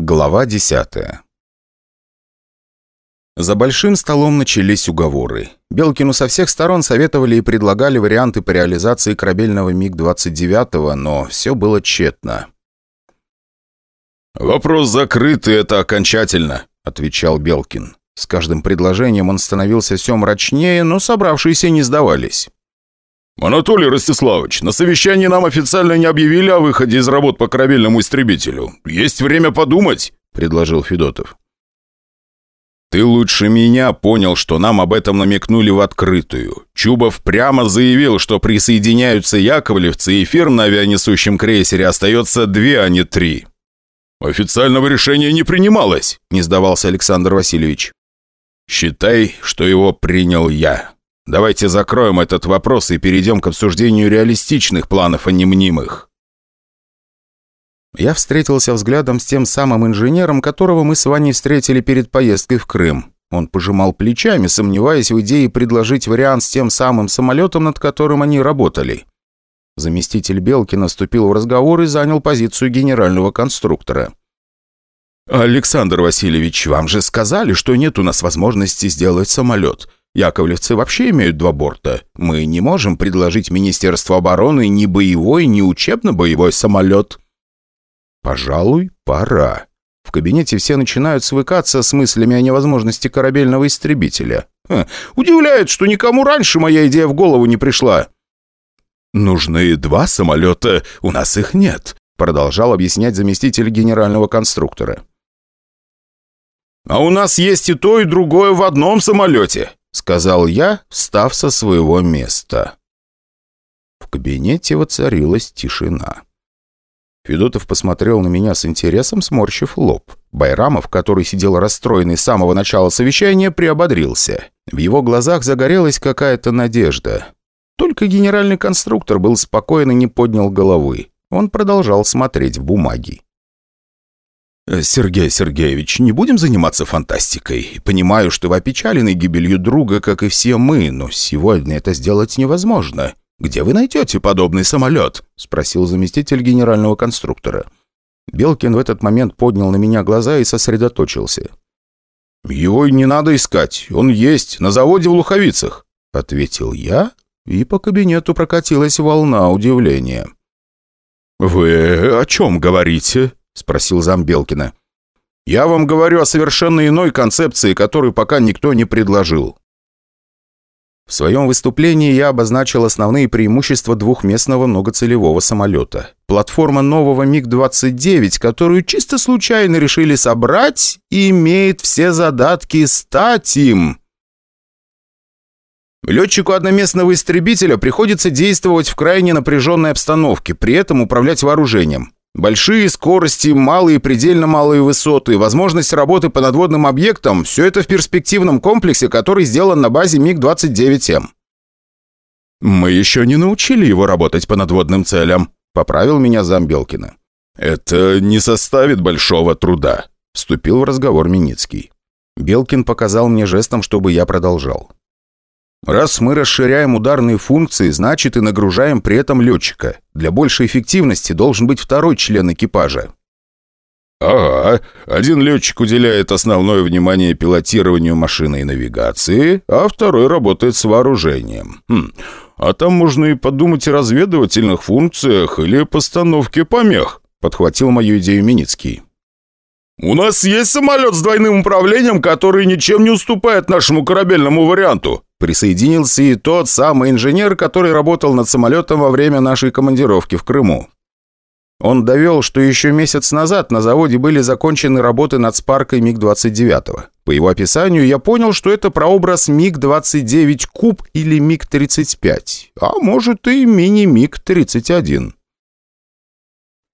Глава десятая За большим столом начались уговоры. Белкину со всех сторон советовали и предлагали варианты по реализации корабельного МиГ-29, но все было тщетно. «Вопрос закрытый, это окончательно», — отвечал Белкин. С каждым предложением он становился все мрачнее, но собравшиеся не сдавались. «Анатолий Ростиславович, на совещании нам официально не объявили о выходе из работ по корабельному истребителю. Есть время подумать», — предложил Федотов. «Ты лучше меня понял, что нам об этом намекнули в открытую. Чубов прямо заявил, что присоединяются яковлевцы, и фирм на авианесущем крейсере остается две, а не три». «Официального решения не принималось», — не сдавался Александр Васильевич. «Считай, что его принял я. Давайте закроем этот вопрос и перейдем к обсуждению реалистичных планов, а не мнимых». Я встретился взглядом с тем самым инженером, которого мы с Ваней встретили перед поездкой в Крым. Он пожимал плечами, сомневаясь в идее предложить вариант с тем самым самолетом, над которым они работали. Заместитель Белкина вступил в разговор и занял позицию генерального конструктора. «Александр Васильевич, вам же сказали, что нет у нас возможности сделать самолет. Яковлевцы вообще имеют два борта. Мы не можем предложить Министерству обороны ни боевой, ни учебно-боевой самолет». «Пожалуй, пора. В кабинете все начинают свыкаться с мыслями о невозможности корабельного истребителя. Ха, удивляет, что никому раньше моя идея в голову не пришла». «Нужны два самолета, у нас их нет», продолжал объяснять заместитель генерального конструктора. «А у нас есть и то, и другое в одном самолете», сказал я, встав со своего места. В кабинете воцарилась тишина. Федотов посмотрел на меня с интересом, сморщив лоб. Байрамов, который сидел расстроенный с самого начала совещания, приободрился. В его глазах загорелась какая-то надежда. Только генеральный конструктор был спокоен и не поднял головы. Он продолжал смотреть в бумаги. Э, «Сергей Сергеевич, не будем заниматься фантастикой. Понимаю, что вы опечалены гибелью друга, как и все мы, но сегодня это сделать невозможно. Где вы найдете подобный самолет?» — спросил заместитель генерального конструктора. Белкин в этот момент поднял на меня глаза и сосредоточился. «Его не надо искать. Он есть, на заводе в Луховицах», — ответил я, и по кабинету прокатилась волна удивления. «Вы о чем говорите?» — спросил зам Белкина. «Я вам говорю о совершенно иной концепции, которую пока никто не предложил». В своем выступлении я обозначил основные преимущества двухместного многоцелевого самолета. Платформа нового МиГ-29, которую чисто случайно решили собрать, имеет все задатки стать им. Летчику одноместного истребителя приходится действовать в крайне напряженной обстановке, при этом управлять вооружением. Большие скорости, малые предельно малые высоты, возможность работы по надводным объектам – все это в перспективном комплексе, который сделан на базе МиГ-29М. «Мы еще не научили его работать по надводным целям», – поправил меня Замбелкина. «Это не составит большого труда», – вступил в разговор Миницкий. Белкин показал мне жестом, чтобы я продолжал. Раз мы расширяем ударные функции, значит и нагружаем при этом летчика. Для большей эффективности должен быть второй член экипажа. «Ага, один летчик уделяет основное внимание пилотированию машины и навигации, а второй работает с вооружением. Хм, а там можно и подумать о разведывательных функциях или постановке помех», — подхватил мою идею Миницкий. «У нас есть самолет с двойным управлением, который ничем не уступает нашему корабельному варианту», Присоединился и тот самый инженер, который работал над самолетом во время нашей командировки в Крыму. Он довел, что еще месяц назад на заводе были закончены работы над спаркой МиГ-29. По его описанию я понял, что это прообраз МиГ-29 Куб или МиГ-35, а может и мини-МиГ-31.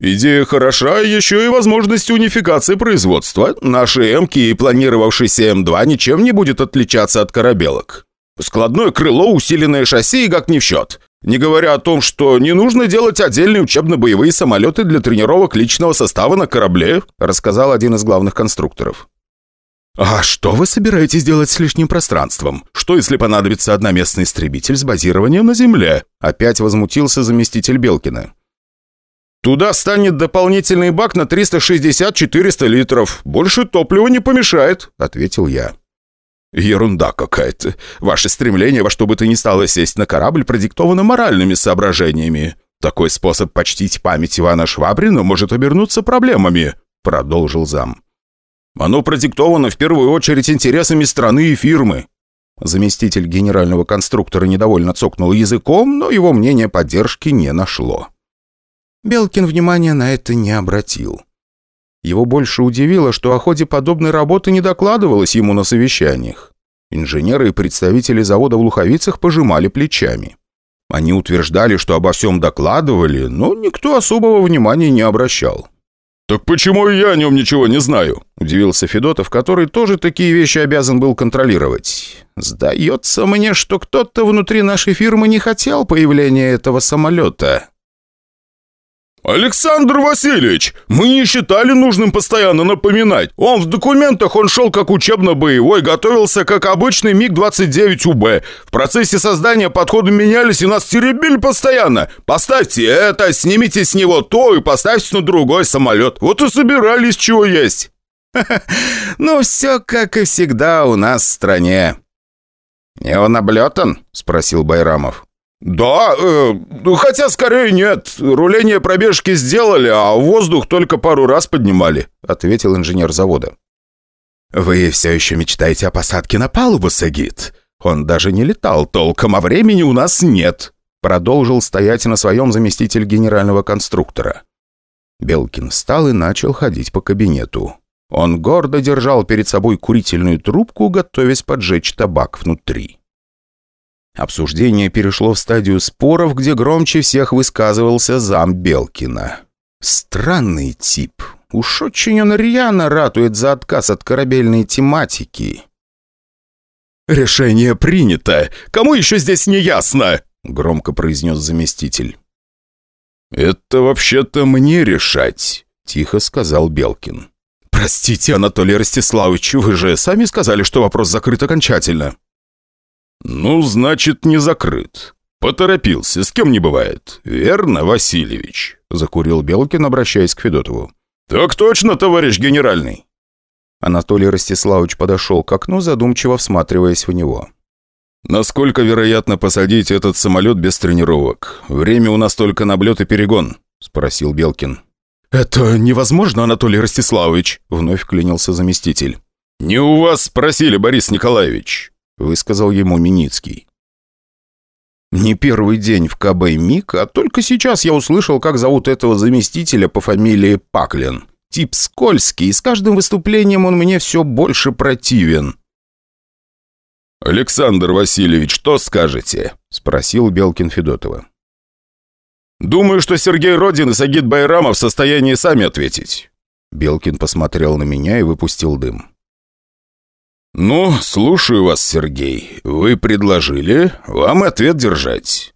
«Идея хороша, еще и возможность унификации производства. Наши М-ки и планировавшийся М2 ничем не будет отличаться от корабелок. Складное крыло, усиленное шасси и как не в счет. Не говоря о том, что не нужно делать отдельные учебно-боевые самолеты для тренировок личного состава на корабле», рассказал один из главных конструкторов. «А что вы собираетесь делать с лишним пространством? Что, если понадобится одноместный истребитель с базированием на Земле?» Опять возмутился заместитель Белкина. Туда станет дополнительный бак на 360-400 литров. Больше топлива не помешает», — ответил я. «Ерунда какая-то. Ваше стремление во что бы то ни стало сесть на корабль продиктовано моральными соображениями. Такой способ почтить память Ивана Швабрина может обернуться проблемами», — продолжил зам. «Оно продиктовано в первую очередь интересами страны и фирмы». Заместитель генерального конструктора недовольно цокнул языком, но его мнение поддержки не нашло. Белкин внимания на это не обратил. Его больше удивило, что о ходе подобной работы не докладывалось ему на совещаниях. Инженеры и представители завода в Луховицах пожимали плечами. Они утверждали, что обо всем докладывали, но никто особого внимания не обращал. «Так почему я о нем ничего не знаю?» – удивился Федотов, который тоже такие вещи обязан был контролировать. «Сдается мне, что кто-то внутри нашей фирмы не хотел появления этого самолета», «Александр Васильевич, мы не считали нужным постоянно напоминать. Он в документах, он шел как учебно-боевой, готовился как обычный МиГ-29УБ. В процессе создания подходы менялись и нас теребили постоянно. Поставьте это, снимите с него то и поставьте на другой самолет. Вот и собирались, чего есть». «Ну, все как и всегда у нас в стране». «Не он облетан?» – спросил Байрамов. «Да, э, хотя скорее нет. Руление пробежки сделали, а воздух только пару раз поднимали», — ответил инженер завода. «Вы все еще мечтаете о посадке на палубу, Сагит? Он даже не летал толком, а времени у нас нет», — продолжил стоять на своем заместитель генерального конструктора. Белкин встал и начал ходить по кабинету. Он гордо держал перед собой курительную трубку, готовясь поджечь табак внутри. Обсуждение перешло в стадию споров, где громче всех высказывался зам Белкина. Странный тип. Уж очень он рьяно ратует за отказ от корабельной тематики. «Решение принято! Кому еще здесь не ясно?» — громко произнес заместитель. «Это вообще-то мне решать», — тихо сказал Белкин. «Простите, Анатолий Ростиславович, вы же сами сказали, что вопрос закрыт окончательно». «Ну, значит, не закрыт. Поторопился, с кем не бывает. Верно, Васильевич?» Закурил Белкин, обращаясь к Федотову. «Так точно, товарищ генеральный!» Анатолий Ростиславович подошел к окну, задумчиво всматриваясь в него. «Насколько вероятно посадить этот самолет без тренировок? Время у нас только на облет и перегон», — спросил Белкин. «Это невозможно, Анатолий Ростиславович», — вновь клянился заместитель. «Не у вас спросили, Борис Николаевич. — высказал ему Миницкий. Не первый день в КБ МИГ, а только сейчас я услышал, как зовут этого заместителя по фамилии Паклин. Тип скользкий, и с каждым выступлением он мне все больше противен. «Александр Васильевич, что скажете?» — спросил Белкин Федотова. «Думаю, что Сергей Родин и Сагит Байрамов в состоянии сами ответить». Белкин посмотрел на меня и выпустил дым. «Ну, слушаю вас, Сергей. Вы предложили, вам ответ держать».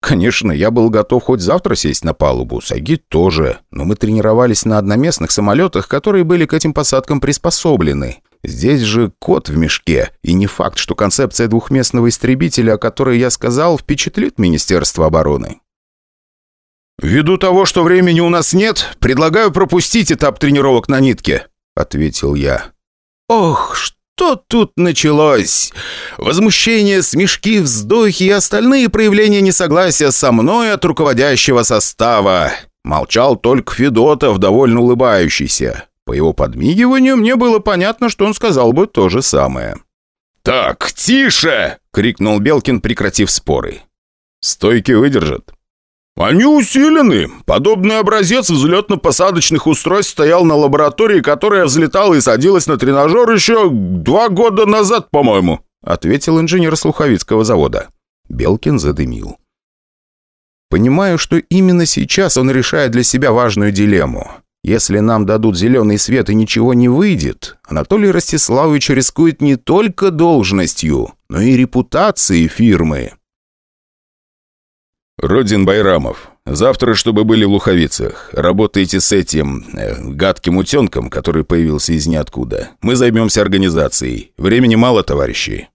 Конечно, я был готов хоть завтра сесть на палубу, Сагит тоже, но мы тренировались на одноместных самолетах, которые были к этим посадкам приспособлены. Здесь же кот в мешке, и не факт, что концепция двухместного истребителя, о которой я сказал, впечатлит Министерство обороны. «Ввиду того, что времени у нас нет, предлагаю пропустить этап тренировок на нитке», — ответил я. «Ох, что!» Что тут началось? Возмущение, смешки, вздохи и остальные проявления несогласия со мной от руководящего состава. Молчал только Федотов, довольно улыбающийся. По его подмигиванию мне было понятно, что он сказал бы то же самое. «Так, тише!» — крикнул Белкин, прекратив споры. «Стойки выдержат?» «Они усилены. Подобный образец взлетно-посадочных устройств стоял на лаборатории, которая взлетала и садилась на тренажер еще два года назад, по-моему», ответил инженер Слуховицкого завода. Белкин задымил. «Понимаю, что именно сейчас он решает для себя важную дилемму. Если нам дадут зеленый свет и ничего не выйдет, Анатолий Ростиславович рискует не только должностью, но и репутацией фирмы». «Родин Байрамов, завтра, чтобы были в Луховицах. Работаете с этим... Э, гадким утенком, который появился из ниоткуда. Мы займемся организацией. Времени мало, товарищи».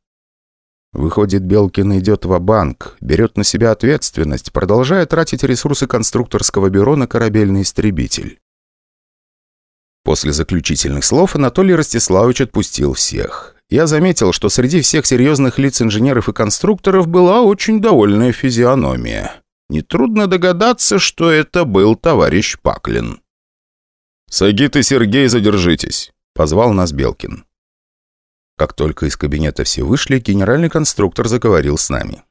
Выходит, Белкин идет в банк берет на себя ответственность, продолжая тратить ресурсы конструкторского бюро на корабельный истребитель. После заключительных слов Анатолий Ростиславович отпустил всех. Я заметил, что среди всех серьезных лиц инженеров и конструкторов была очень довольная физиономия. Нетрудно догадаться, что это был товарищ Паклин. «Сагит и Сергей, задержитесь», — позвал нас Белкин. Как только из кабинета все вышли, генеральный конструктор заговорил с нами.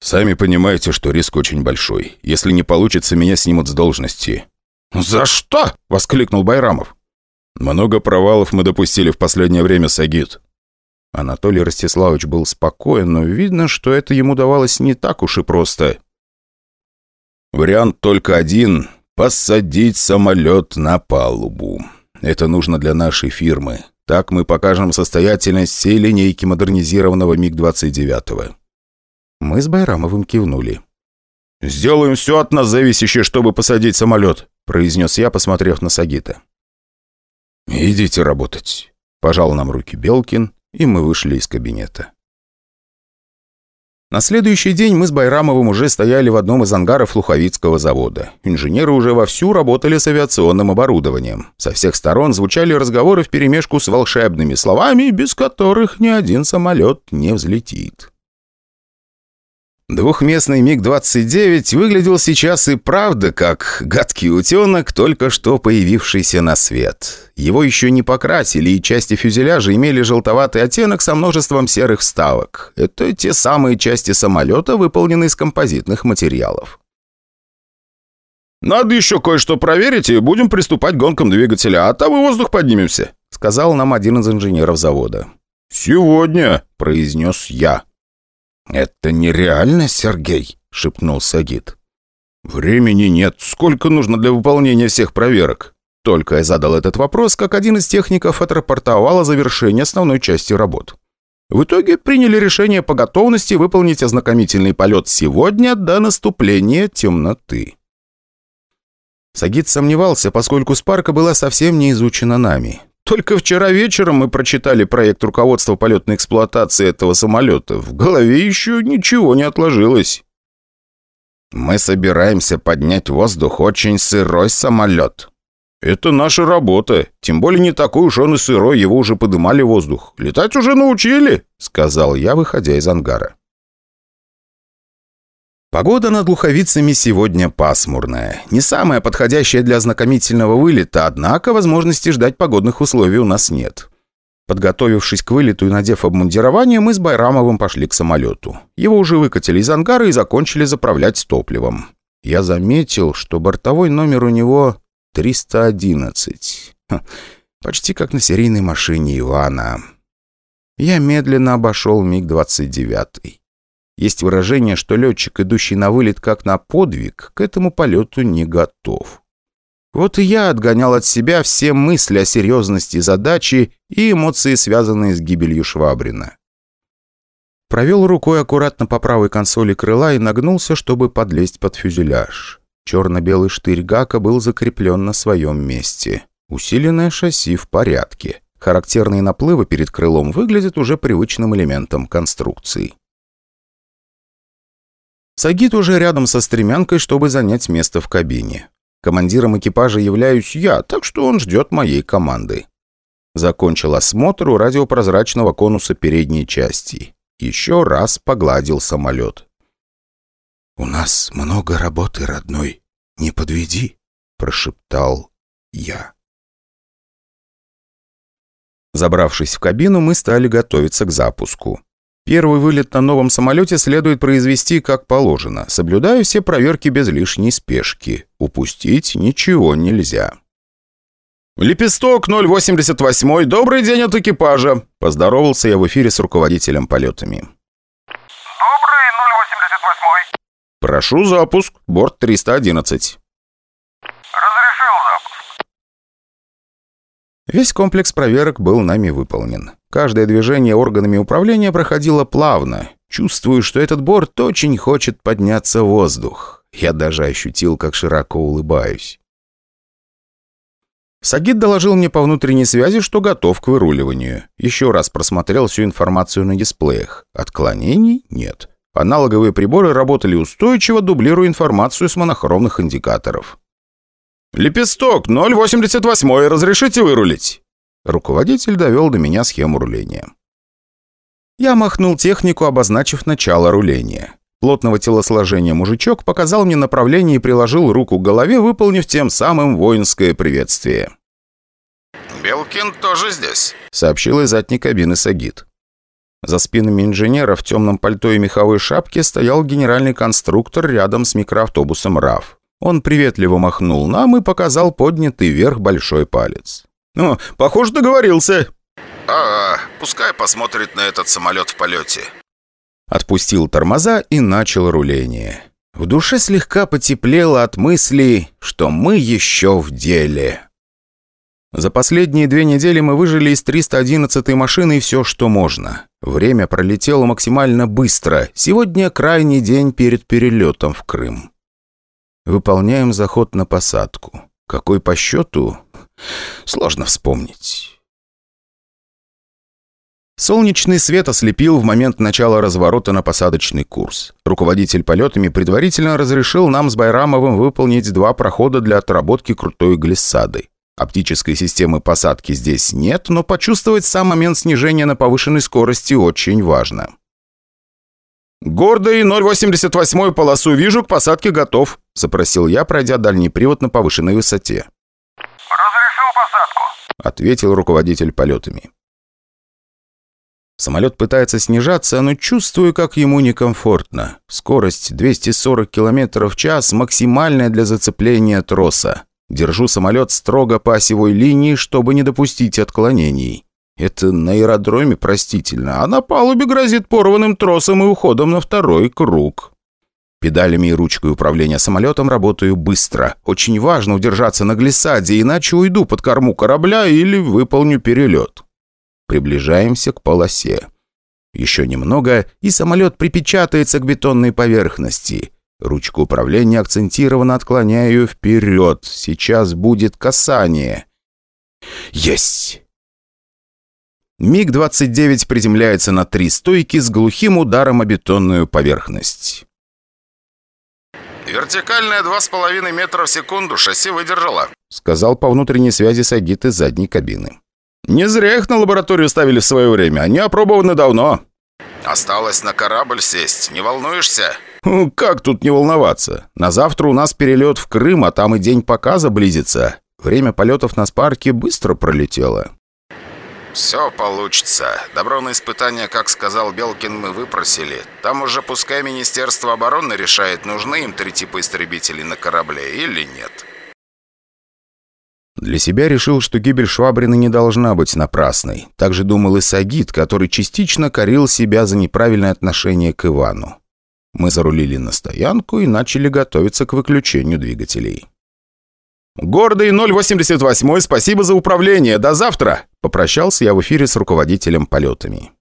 «Сами понимаете, что риск очень большой. Если не получится, меня снимут с должности». «За что?» — воскликнул Байрамов. «Много провалов мы допустили в последнее время, Сагит». Анатолий Ростиславович был спокоен, но видно, что это ему давалось не так уж и просто. «Вариант только один — посадить самолет на палубу. Это нужно для нашей фирмы. Так мы покажем состоятельность всей линейки модернизированного МиГ-29». Мы с Байрамовым кивнули. «Сделаем все от нас зависящее, чтобы посадить самолет», произнес я, посмотрев на Сагита. «Идите работать», – пожал нам руки Белкин, и мы вышли из кабинета. На следующий день мы с Байрамовым уже стояли в одном из ангаров Луховицкого завода. Инженеры уже вовсю работали с авиационным оборудованием. Со всех сторон звучали разговоры вперемешку с волшебными словами, без которых ни один самолет не взлетит. Двухместный МиГ-29 выглядел сейчас и правда как гадкий утенок, только что появившийся на свет. Его еще не покрасили, и части фюзеляжа имели желтоватый оттенок со множеством серых вставок. Это те самые части самолета, выполненные из композитных материалов. «Надо еще кое-что проверить, и будем приступать к гонкам двигателя, а там и воздух поднимемся», сказал нам один из инженеров завода. «Сегодня», — произнес я. «Это нереально, Сергей?» — шепнул Сагит. «Времени нет. Сколько нужно для выполнения всех проверок?» Только я задал этот вопрос, как один из техников отрапортовал о завершении основной части работ. В итоге приняли решение по готовности выполнить ознакомительный полет сегодня до наступления темноты. Сагит сомневался, поскольку Спарка была совсем не изучена нами. Только вчера вечером мы прочитали проект руководства полетной эксплуатации этого самолета. В голове еще ничего не отложилось. Мы собираемся поднять в воздух очень сырой самолет. Это наша работа. Тем более не такой уж он и сырой, его уже подымали в воздух. Летать уже научили, сказал я, выходя из ангара. Погода над Луховицами сегодня пасмурная. Не самая подходящая для ознакомительного вылета, однако возможности ждать погодных условий у нас нет. Подготовившись к вылету и надев обмундирование, мы с Байрамовым пошли к самолету. Его уже выкатили из ангара и закончили заправлять топливом. Я заметил, что бортовой номер у него 311. Ха, почти как на серийной машине Ивана. Я медленно обошел МиГ-29. Есть выражение, что летчик, идущий на вылет как на подвиг, к этому полету не готов. Вот и я отгонял от себя все мысли о серьезности задачи и эмоции, связанные с гибелью Швабрина. Провел рукой аккуратно по правой консоли крыла и нагнулся, чтобы подлезть под фюзеляж. Черно-белый штырь Гака был закреплен на своем месте. Усиленное шасси в порядке. Характерные наплывы перед крылом выглядят уже привычным элементом конструкции. Сагит уже рядом со стремянкой, чтобы занять место в кабине. Командиром экипажа являюсь я, так что он ждет моей команды. Закончил осмотр у радиопрозрачного конуса передней части. Еще раз погладил самолет. «У нас много работы, родной. Не подведи», — прошептал я. Забравшись в кабину, мы стали готовиться к запуску. Первый вылет на новом самолете следует произвести как положено, соблюдая все проверки без лишней спешки. Упустить ничего нельзя. «Лепесток 088, добрый день от экипажа!» Поздоровался я в эфире с руководителем полетами. «Добрый 088». «Прошу запуск, борт 311». «Разрешил запуск». Весь комплекс проверок был нами выполнен. Каждое движение органами управления проходило плавно. Чувствую, что этот борт очень хочет подняться в воздух. Я даже ощутил, как широко улыбаюсь. Сагид доложил мне по внутренней связи, что готов к выруливанию. Еще раз просмотрел всю информацию на дисплеях. Отклонений нет. Аналоговые приборы работали устойчиво, дублируя информацию с монохромных индикаторов. «Лепесток, 088, разрешите вырулить?» Руководитель довел до меня схему руления. Я махнул технику, обозначив начало руления. Плотного телосложения мужичок показал мне направление и приложил руку к голове, выполнив тем самым воинское приветствие. «Белкин тоже здесь», — сообщил из задней кабины Сагит. За спинами инженера в темном пальто и меховой шапке стоял генеральный конструктор рядом с микроавтобусом РАФ. Он приветливо махнул нам и показал поднятый вверх большой палец. «Ну, похоже, договорился», «Ага, пускай посмотрит на этот самолет в полете». Отпустил тормоза и начал руление. В душе слегка потеплело от мысли, что мы еще в деле. За последние две недели мы выжили из 311-й машины все, что можно. Время пролетело максимально быстро. Сегодня крайний день перед перелетом в Крым. Выполняем заход на посадку. Какой по счету? Сложно вспомнить. Солнечный свет ослепил в момент начала разворота на посадочный курс. Руководитель полетами предварительно разрешил нам с Байрамовым выполнить два прохода для отработки крутой глиссады. Оптической системы посадки здесь нет, но почувствовать сам момент снижения на повышенной скорости очень важно. «Гордый 088 полосу вижу, к посадке готов», – запросил я, пройдя дальний привод на повышенной высоте. «Разрешил посадку», – ответил руководитель полетами. Самолет пытается снижаться, но чувствую, как ему некомфортно. Скорость 240 км в час максимальная для зацепления троса. Держу самолет строго по осевой линии, чтобы не допустить отклонений. Это на аэродроме простительно, а на палубе грозит порванным тросом и уходом на второй круг. Педалями и ручкой управления самолетом работаю быстро. Очень важно удержаться на глиссаде, иначе уйду под корму корабля или выполню перелет. Приближаемся к полосе. Еще немного, и самолет припечатается к бетонной поверхности. Ручку управления акцентированно отклоняю вперед. Сейчас будет касание. Есть! МиГ-29 приземляется на три стойки с глухим ударом о бетонную поверхность. «Вертикальная 2,5 метра в секунду, шасси выдержала», сказал по внутренней связи Сагит из задней кабины. «Не зря их на лабораторию ставили в свое время. Они опробованы давно». «Осталось на корабль сесть. Не волнуешься?» «Как тут не волноваться? На завтра у нас перелет в Крым, а там и день показа близится. Время полетов на Спарке быстро пролетело». «Все получится. Добро на испытание, как сказал Белкин, мы выпросили. Там уже пускай Министерство обороны решает, нужны им три типа истребителей на корабле или нет». Для себя решил, что гибель Швабрина не должна быть напрасной. Так же думал и Сагит, который частично корил себя за неправильное отношение к Ивану. Мы зарулили на стоянку и начали готовиться к выключению двигателей. «Гордый 088, спасибо за управление. До завтра!» Попрощался я в эфире с руководителем полетами.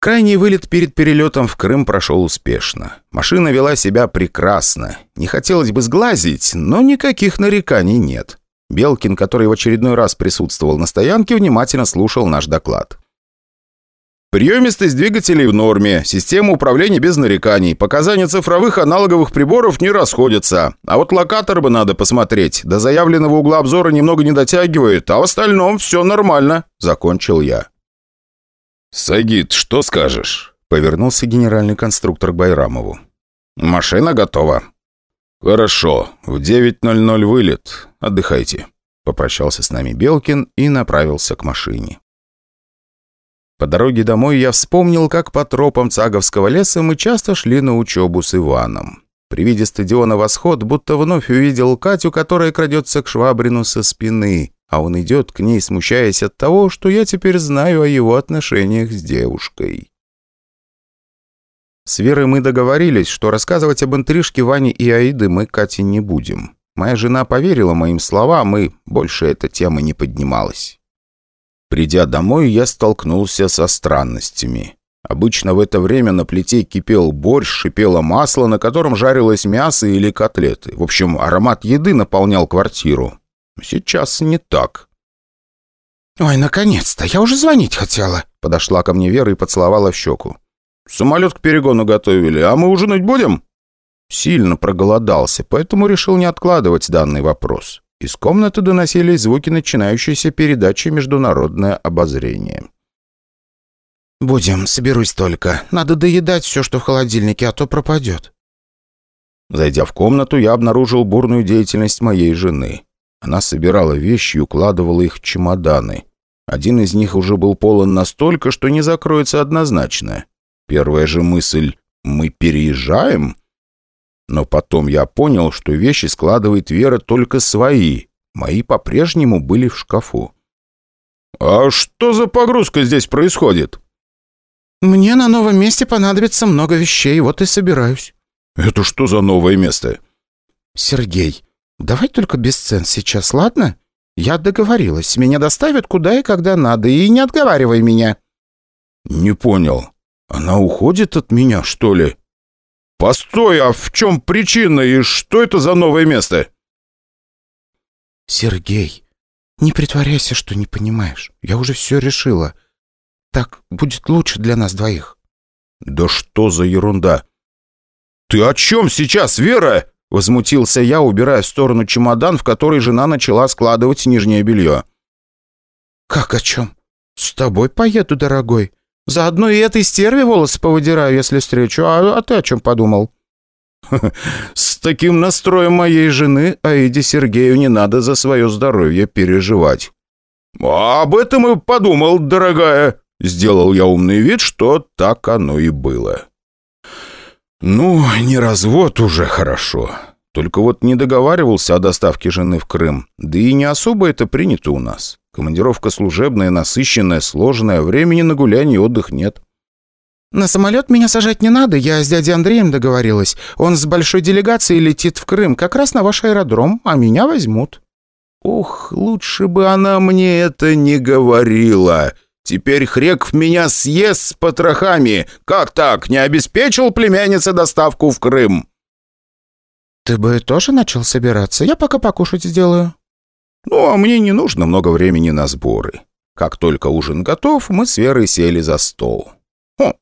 Крайний вылет перед перелетом в Крым прошел успешно. Машина вела себя прекрасно. Не хотелось бы сглазить, но никаких нареканий нет. Белкин, который в очередной раз присутствовал на стоянке, внимательно слушал наш доклад. Приемистость двигателей в норме, система управления без нареканий, показания цифровых аналоговых приборов не расходятся. А вот локатор бы надо посмотреть. До заявленного угла обзора немного не дотягивает, а в остальном все нормально», — закончил я. «Сагит, что скажешь?» — повернулся генеральный конструктор к Байрамову. «Машина готова». «Хорошо. В 9.00 вылет. Отдыхайте», — попрощался с нами Белкин и направился к машине. По дороге домой я вспомнил, как по тропам Цаговского леса мы часто шли на учебу с Иваном. При виде стадиона «Восход» будто вновь увидел Катю, которая крадется к Швабрину со спины а он идет к ней, смущаясь от того, что я теперь знаю о его отношениях с девушкой. С Верой мы договорились, что рассказывать об интрижке Вани и Аиды мы Кате не будем. Моя жена поверила моим словам, и больше эта тема не поднималась. Придя домой, я столкнулся со странностями. Обычно в это время на плите кипел борщ, шипело масло, на котором жарилось мясо или котлеты. В общем, аромат еды наполнял квартиру. Сейчас не так. «Ой, наконец-то! Я уже звонить хотела!» Подошла ко мне Вера и поцеловала в щеку. «Самолет к перегону готовили, а мы ужинать будем?» Сильно проголодался, поэтому решил не откладывать данный вопрос. Из комнаты доносились звуки начинающейся передачи «Международное обозрение». «Будем, соберусь только. Надо доедать все, что в холодильнике, а то пропадет». Зайдя в комнату, я обнаружил бурную деятельность моей жены. Она собирала вещи и укладывала их в чемоданы. Один из них уже был полон настолько, что не закроется однозначно. Первая же мысль «Мы переезжаем?» Но потом я понял, что вещи складывает Вера только свои. Мои по-прежнему были в шкафу. «А что за погрузка здесь происходит?» «Мне на новом месте понадобится много вещей, вот и собираюсь». «Это что за новое место?» «Сергей, давай только без цен сейчас, ладно? Я договорилась, меня доставят куда и когда надо, и не отговаривай меня». «Не понял. Она уходит от меня, что ли?» «Постой, а в чем причина и что это за новое место?» «Сергей, не притворяйся, что не понимаешь. Я уже все решила. Так будет лучше для нас двоих». «Да что за ерунда?» «Ты о чем сейчас, Вера?» Возмутился я, убирая в сторону чемодан, в который жена начала складывать нижнее белье. «Как о чем? С тобой поеду, дорогой. Заодно и этой стерве волосы повыдираю, если встречу. А, а ты о чем подумал?» «С таким настроем моей жены Аиде Сергею не надо за свое здоровье переживать». «Об этом и подумал, дорогая», Сделал я умный вид, что так оно и было. «Ну, не развод уже хорошо. Только вот не договаривался о доставке жены в Крым. Да и не особо это принято у нас. Командировка служебная, насыщенная, сложная, времени на гуляние и отдых нет». «На самолет меня сажать не надо, я с дядей Андреем договорилась. Он с большой делегацией летит в Крым, как раз на ваш аэродром, а меня возьмут». «Ух, лучше бы она мне это не говорила!» Теперь Хреков меня съест с потрохами. Как так? Не обеспечил племяннице доставку в Крым?» «Ты бы тоже начал собираться? Я пока покушать сделаю». «Ну, а мне не нужно много времени на сборы. Как только ужин готов, мы с Верой сели за стол. Хм,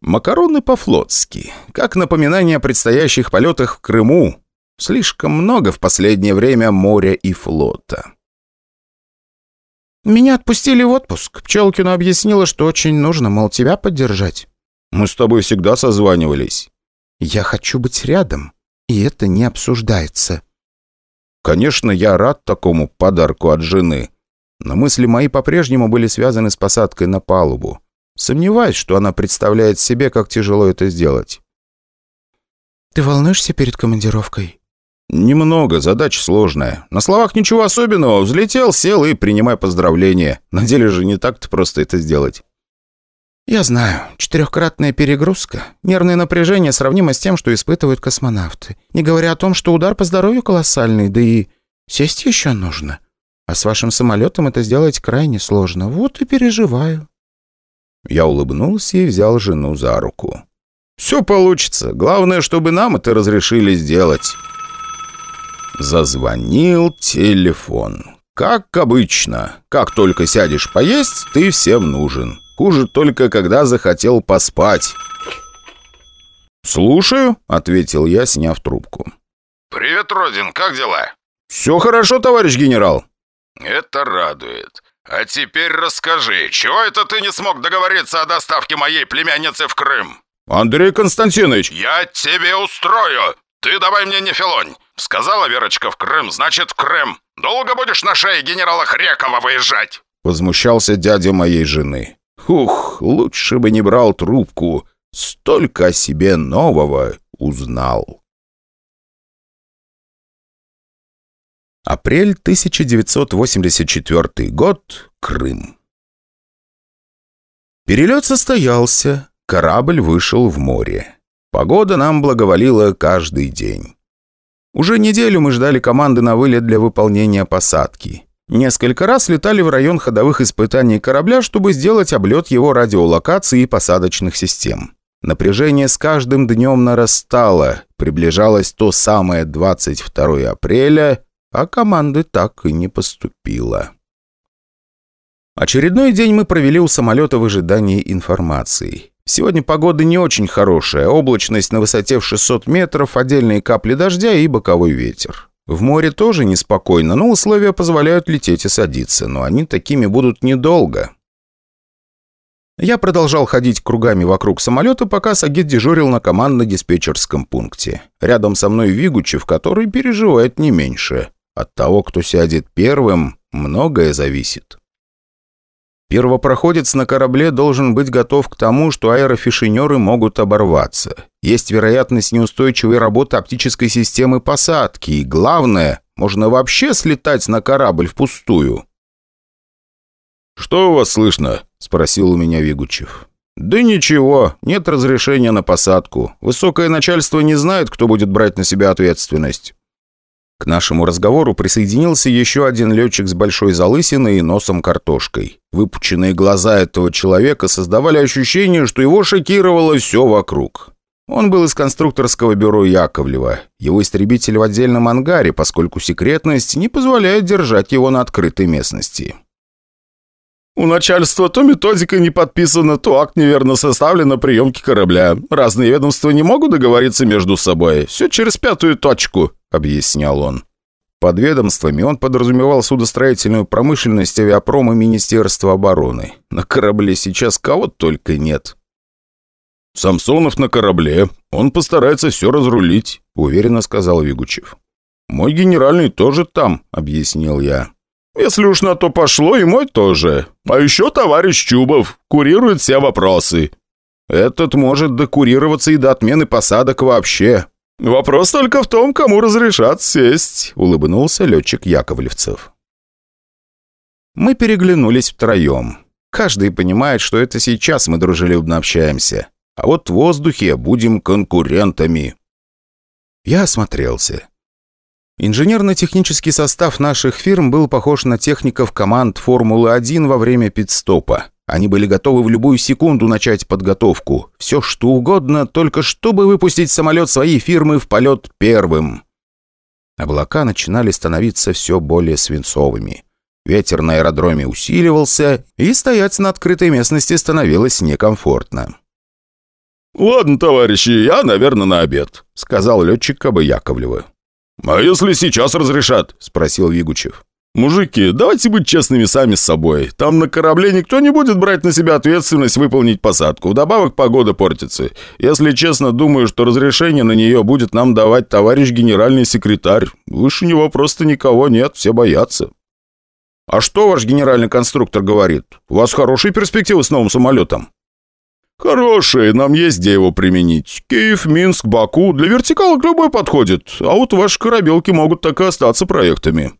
макароны по-флотски. Как напоминание о предстоящих полетах в Крыму. Слишком много в последнее время моря и флота». «Меня отпустили в отпуск. Пчелкину объяснила, что очень нужно, мол, тебя поддержать». «Мы с тобой всегда созванивались». «Я хочу быть рядом, и это не обсуждается». Конечно, я рад такому подарку от жены. Но мысли мои по-прежнему были связаны с посадкой на палубу. Сомневаюсь, что она представляет себе, как тяжело это сделать. «Ты волнуешься перед командировкой?» «Немного, задача сложная. На словах ничего особенного. Взлетел, сел и принимай поздравления. На деле же не так-то просто это сделать». «Я знаю. Четырехкратная перегрузка. Нервное напряжение сравнимо с тем, что испытывают космонавты. Не говоря о том, что удар по здоровью колоссальный, да и сесть еще нужно. А с вашим самолетом это сделать крайне сложно. Вот и переживаю». Я улыбнулся и взял жену за руку. «Все получится. Главное, чтобы нам это разрешили сделать». Зазвонил телефон. Как обычно. Как только сядешь поесть, ты всем нужен. Хуже только, когда захотел поспать. «Слушаю», — ответил я, сняв трубку. «Привет, Родин, как дела?» «Все хорошо, товарищ генерал». «Это радует. А теперь расскажи, чего это ты не смог договориться о доставке моей племянницы в Крым?» «Андрей Константинович!» «Я тебе устрою! Ты давай мне не филонь! Сказала Верочка в Крым, значит в Крым. Долго будешь на шее генерала Хрекова выезжать?» Возмущался дядя моей жены. «Ух, лучше бы не брал трубку. Столько о себе нового узнал». Апрель 1984 год. Крым. Перелет состоялся. Корабль вышел в море. Погода нам благоволила каждый день. Уже неделю мы ждали команды на вылет для выполнения посадки. Несколько раз летали в район ходовых испытаний корабля, чтобы сделать облет его радиолокации и посадочных систем. Напряжение с каждым днем нарастало, приближалось то самое 22 апреля, а команды так и не поступило. Очередной день мы провели у самолета в ожидании информации. Сегодня погода не очень хорошая, облачность на высоте в 600 метров, отдельные капли дождя и боковой ветер. В море тоже неспокойно, но условия позволяют лететь и садиться, но они такими будут недолго. Я продолжал ходить кругами вокруг самолета, пока Сагит дежурил на командно-диспетчерском пункте. Рядом со мной Вигучев, который переживает не меньше. От того, кто сядет первым, многое зависит. Первопроходец на корабле должен быть готов к тому, что аэрофишинеры могут оборваться. Есть вероятность неустойчивой работы оптической системы посадки. И главное, можно вообще слетать на корабль впустую. «Что у вас слышно?» – спросил у меня Вигучев. «Да ничего, нет разрешения на посадку. Высокое начальство не знает, кто будет брать на себя ответственность». К нашему разговору присоединился еще один летчик с большой залысиной и носом картошкой. Выпученные глаза этого человека создавали ощущение, что его шокировало все вокруг. Он был из конструкторского бюро Яковлева. Его истребитель в отдельном ангаре, поскольку секретность не позволяет держать его на открытой местности. «У начальства то методика не подписана, то акт неверно составлен на приемке корабля. Разные ведомства не могут договориться между собой. Все через пятую точку», — объяснял он. Под ведомствами он подразумевал судостроительную промышленность, авиапром и Министерство обороны. На корабле сейчас кого только нет. «Самсонов на корабле. Он постарается все разрулить», — уверенно сказал Вигучев. «Мой генеральный тоже там», — объяснил я. «Если уж на то пошло, и мой тоже. А еще товарищ Чубов курирует все вопросы». «Этот может докурироваться и до отмены посадок вообще». «Вопрос только в том, кому разрешат сесть», — улыбнулся летчик Яковлевцев. Мы переглянулись втроем. Каждый понимает, что это сейчас мы дружелюбно общаемся. А вот в воздухе будем конкурентами. Я осмотрелся. Инженерно-технический состав наших фирм был похож на техников команд Формулы-1 во время пит-стопа. Они были готовы в любую секунду начать подготовку. Все что угодно, только чтобы выпустить самолет своей фирмы в полет первым. Облака начинали становиться все более свинцовыми. Ветер на аэродроме усиливался, и стоять на открытой местности становилось некомфортно. «Ладно, товарищи, я, наверное, на обед», — сказал летчик Кабы Яковлева. «А если сейчас разрешат?» – спросил Вигучев. «Мужики, давайте быть честными сами с собой. Там на корабле никто не будет брать на себя ответственность выполнить посадку. Вдобавок погода портится. Если честно, думаю, что разрешение на нее будет нам давать товарищ генеральный секретарь. Выше него просто никого нет, все боятся». «А что ваш генеральный конструктор говорит? У вас хорошие перспективы с новым самолетом?» «Хороший, нам есть где его применить. Киев, Минск, Баку. Для вертикалок любой подходит. А вот ваши корабелки могут так и остаться проектами».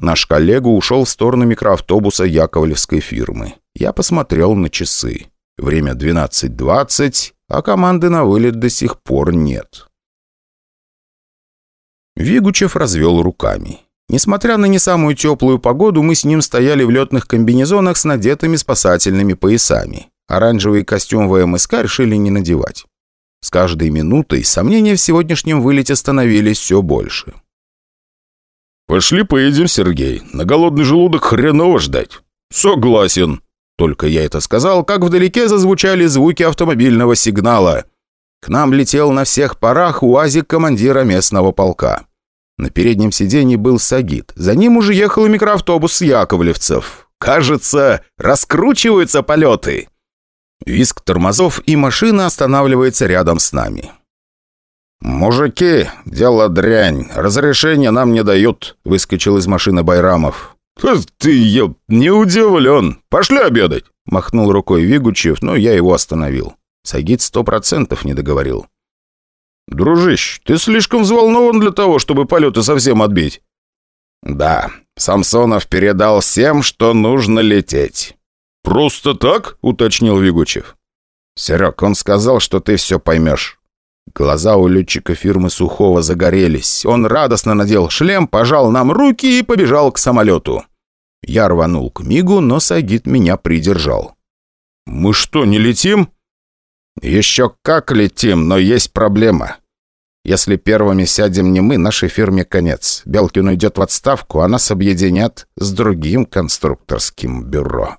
Наш коллега ушел в сторону микроавтобуса Яковлевской фирмы. Я посмотрел на часы. Время 12.20, а команды на вылет до сих пор нет. Вигучев развел руками. Несмотря на не самую теплую погоду, мы с ним стояли в летных комбинезонах с надетыми спасательными поясами. Оранжевый костюм ВМСК решили не надевать. С каждой минутой сомнения в сегодняшнем вылете становились все больше. «Пошли поедем, Сергей. На голодный желудок хреново ждать». «Согласен». Только я это сказал, как вдалеке зазвучали звуки автомобильного сигнала. К нам летел на всех парах УАЗик командира местного полка. На переднем сиденье был Сагит. За ним уже ехал микроавтобус яковлевцев. Кажется, раскручиваются полеты. Виск тормозов, и машина останавливается рядом с нами. «Мужики, дело дрянь. Разрешения нам не дают», — выскочил из машины Байрамов. «Ты, я не удивлен. Пошли обедать», — махнул рукой Вигучев, но я его остановил. Сагит сто процентов не договорил. «Дружище, ты слишком взволнован для того, чтобы полеты совсем отбить». «Да, Самсонов передал всем, что нужно лететь». «Просто так?» — уточнил Вигучев. «Серег, он сказал, что ты все поймешь». Глаза у летчика фирмы Сухого загорелись. Он радостно надел шлем, пожал нам руки и побежал к самолету. Я рванул к Мигу, но Сагит меня придержал. «Мы что, не летим?» «Еще как летим, но есть проблема. Если первыми сядем не мы, нашей фирме конец. Белкин уйдет в отставку, а нас объединят с другим конструкторским бюро».